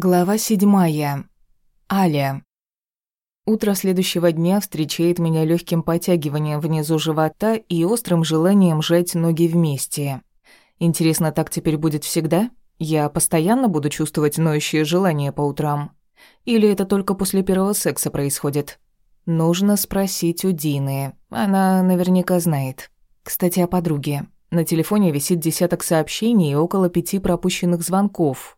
Глава седьмая. Аля. Утро следующего дня встречает меня легким потягиванием внизу живота и острым желанием сжать ноги вместе. Интересно, так теперь будет всегда? Я постоянно буду чувствовать ноющее желание по утрам? Или это только после первого секса происходит? Нужно спросить у Дины. Она наверняка знает. Кстати, о подруге. На телефоне висит десяток сообщений и около пяти пропущенных звонков –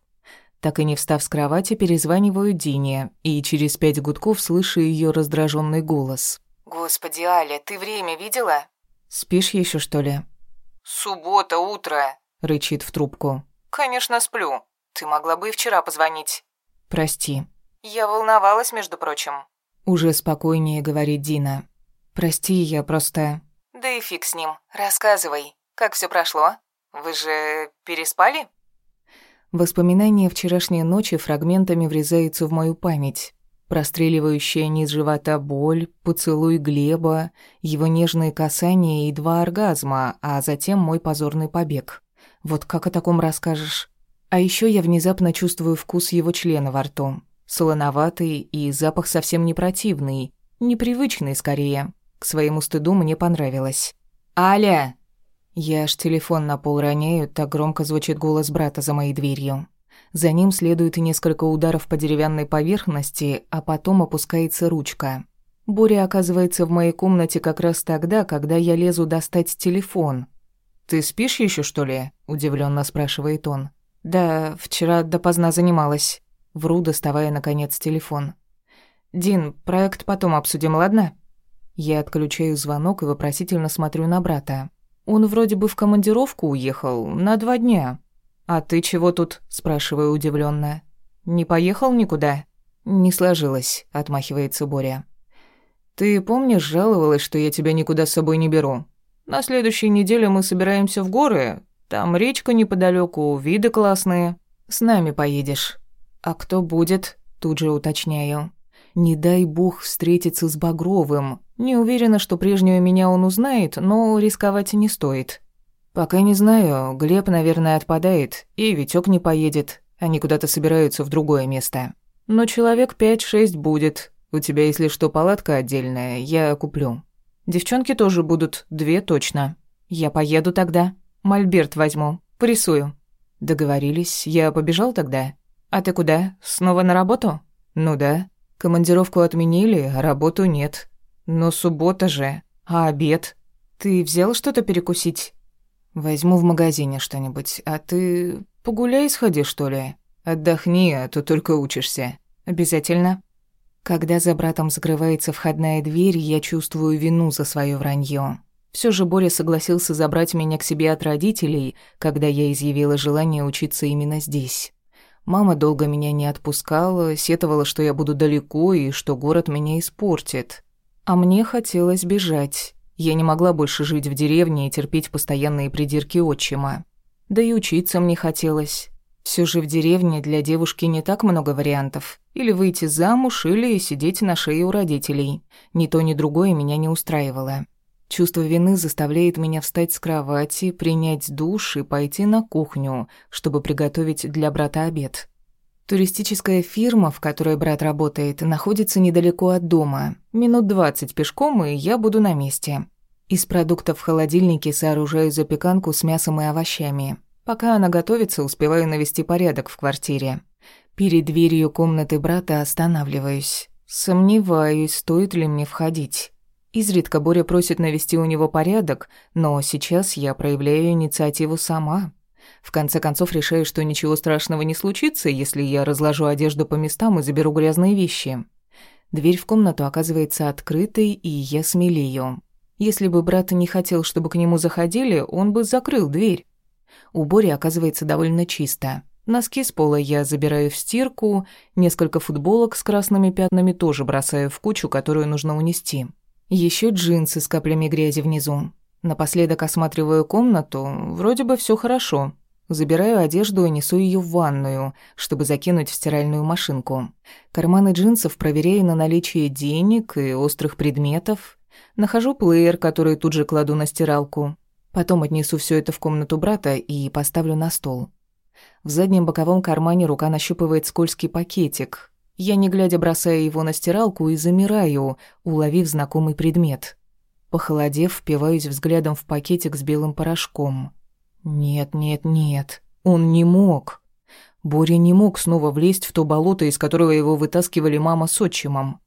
так и не встав с кровати, перезваниваю Дине, и через пять гудков слышу ее раздраженный голос. «Господи, Аля, ты время видела?» «Спишь еще что ли?» «Суббота, утро», — рычит в трубку. «Конечно, сплю. Ты могла бы и вчера позвонить». «Прости». «Я волновалась, между прочим». Уже спокойнее говорит Дина. «Прости, я просто...» «Да и фиг с ним. Рассказывай, как все прошло? Вы же переспали?» Воспоминания вчерашней ночи фрагментами врезаются в мою память. Простреливающая низ живота боль, поцелуй Глеба, его нежные касания и два оргазма, а затем мой позорный побег. Вот как о таком расскажешь? А еще я внезапно чувствую вкус его члена во рту. Солоноватый и запах совсем не противный, непривычный скорее. К своему стыду мне понравилось. «Аля!» Я аж телефон на пол роняю, так громко звучит голос брата за моей дверью. За ним следует несколько ударов по деревянной поверхности, а потом опускается ручка. Боря оказывается в моей комнате как раз тогда, когда я лезу достать телефон. «Ты спишь еще что ли?» – удивленно спрашивает он. «Да, вчера допоздна занималась». Вру, доставая, наконец, телефон. «Дин, проект потом обсудим, ладно?» Я отключаю звонок и вопросительно смотрю на брата. Он вроде бы в командировку уехал на два дня. А ты чего тут? спрашиваю удивленно. Не поехал никуда? Не сложилось, отмахивается Боря. Ты помнишь, жаловалась, что я тебя никуда с собой не беру? На следующей неделе мы собираемся в горы. Там речка неподалеку, виды классные. С нами поедешь. А кто будет? Тут же уточняю. Не дай бог встретиться с Багровым. Не уверена, что прежнюю меня он узнает, но рисковать не стоит. Пока не знаю, Глеб, наверное, отпадает, и Витёк не поедет. Они куда-то собираются в другое место. Но человек пять-шесть будет. У тебя, если что, палатка отдельная, я куплю. Девчонки тоже будут, две точно. Я поеду тогда. Мольберт возьму, порисую. Договорились, я побежал тогда. А ты куда? Снова на работу? Ну да. Командировку отменили, работу нет. Но суббота же. А обед? Ты взял что-то перекусить? Возьму в магазине что-нибудь. А ты погуляй сходи, что ли? Отдохни, а то только учишься. Обязательно. Когда за братом закрывается входная дверь, я чувствую вину за свое вранье. Все же Боря согласился забрать меня к себе от родителей, когда я изъявила желание учиться именно здесь. Мама долго меня не отпускала, сетовала, что я буду далеко и что город меня испортит. А мне хотелось бежать. Я не могла больше жить в деревне и терпеть постоянные придирки отчима. Да и учиться мне хотелось. Все же в деревне для девушки не так много вариантов. Или выйти замуж, или сидеть на шее у родителей. Ни то, ни другое меня не устраивало. Чувство вины заставляет меня встать с кровати, принять душ и пойти на кухню, чтобы приготовить для брата обед. Туристическая фирма, в которой брат работает, находится недалеко от дома. Минут двадцать пешком, и я буду на месте. Из продуктов в холодильнике сооружаю запеканку с мясом и овощами. Пока она готовится, успеваю навести порядок в квартире. Перед дверью комнаты брата останавливаюсь. Сомневаюсь, стоит ли мне входить. Изредка Боря просит навести у него порядок, но сейчас я проявляю инициативу сама. В конце концов решаю, что ничего страшного не случится, если я разложу одежду по местам и заберу грязные вещи. Дверь в комнату оказывается открытой, и я смелею. Если бы брат не хотел, чтобы к нему заходили, он бы закрыл дверь. У Бори оказывается довольно чисто. Носки с пола я забираю в стирку, несколько футболок с красными пятнами тоже бросаю в кучу, которую нужно унести. Еще джинсы с каплями грязи внизу. Напоследок осматриваю комнату, вроде бы все хорошо. Забираю одежду и несу ее в ванную, чтобы закинуть в стиральную машинку. Карманы джинсов проверяю на наличие денег и острых предметов. Нахожу плеер, который тут же кладу на стиралку. Потом отнесу все это в комнату брата и поставлю на стол. В заднем боковом кармане рука нащупывает скользкий пакетик. Я, не глядя, бросаю его на стиралку и замираю, уловив знакомый предмет. Похолодев, впиваюсь взглядом в пакетик с белым порошком. Нет, нет, нет. Он не мог. Боря не мог снова влезть в то болото, из которого его вытаскивали мама с отчимом.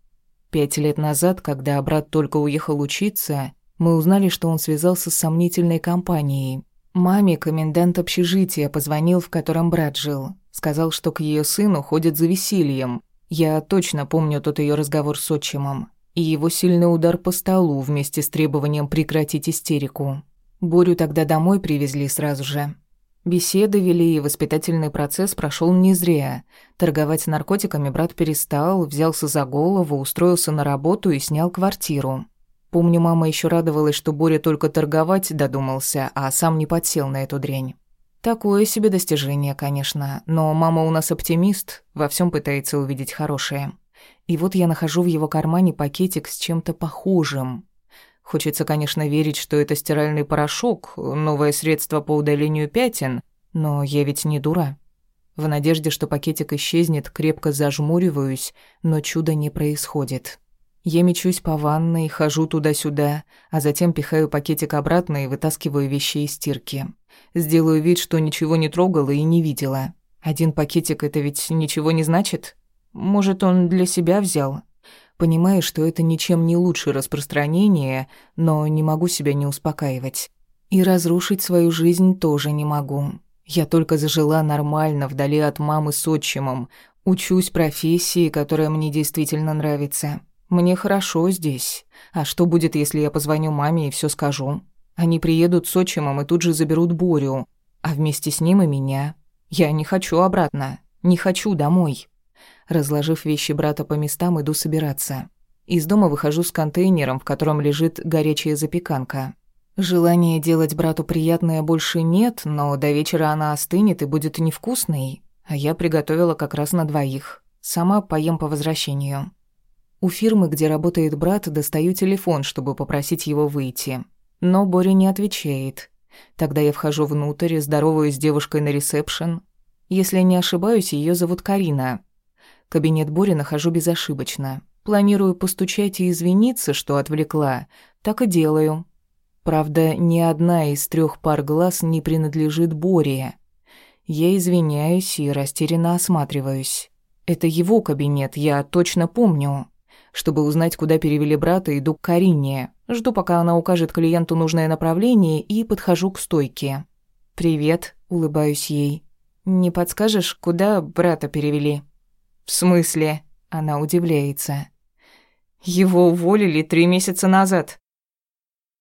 Пять лет назад, когда брат только уехал учиться, мы узнали, что он связался с сомнительной компанией. Маме комендант общежития позвонил, в котором брат жил. Сказал, что к ее сыну ходит за весельем. Я точно помню тот ее разговор с отчимом. И его сильный удар по столу вместе с требованием прекратить истерику. Борю тогда домой привезли сразу же. Беседы вели, и воспитательный процесс прошел не зря. Торговать наркотиками брат перестал, взялся за голову, устроился на работу и снял квартиру. Помню, мама еще радовалась, что Боря только торговать додумался, а сам не подсел на эту дрянь. Такое себе достижение, конечно, но мама у нас оптимист, во всем пытается увидеть хорошее. И вот я нахожу в его кармане пакетик с чем-то похожим. Хочется, конечно, верить, что это стиральный порошок, новое средство по удалению пятен, но я ведь не дура. В надежде, что пакетик исчезнет, крепко зажмуриваюсь, но чуда не происходит. Я мечусь по ванной, хожу туда-сюда, а затем пихаю пакетик обратно и вытаскиваю вещи из стирки. Сделаю вид, что ничего не трогала и не видела. Один пакетик — это ведь ничего не значит? Может, он для себя взял? Понимаю, что это ничем не лучше распространение, но не могу себя не успокаивать. И разрушить свою жизнь тоже не могу. Я только зажила нормально, вдали от мамы с отчимом. Учусь профессии, которая мне действительно нравится. Мне хорошо здесь. А что будет, если я позвоню маме и все скажу? Они приедут с отчимом и тут же заберут Борю, а вместе с ним и меня. Я не хочу обратно. Не хочу домой. Разложив вещи брата по местам, иду собираться. Из дома выхожу с контейнером, в котором лежит горячая запеканка. Желания делать брату приятное больше нет, но до вечера она остынет и будет невкусной, а я приготовила как раз на двоих. Сама поем по возвращению. У фирмы, где работает брат, достаю телефон, чтобы попросить его выйти. Но Боря не отвечает. Тогда я вхожу внутрь, здороваюсь с девушкой на ресепшн. Если не ошибаюсь, ее зовут Карина. Кабинет Бори нахожу безошибочно. Планирую постучать и извиниться, что отвлекла. Так и делаю. Правда, ни одна из трех пар глаз не принадлежит Боре. Я извиняюсь и растерянно осматриваюсь. Это его кабинет, я точно помню. Чтобы узнать, куда перевели брата, иду к Карине. Жду, пока она укажет клиенту нужное направление и подхожу к стойке. «Привет», — улыбаюсь ей. «Не подскажешь, куда брата перевели?» «В смысле?» – она удивляется. «Его уволили три месяца назад.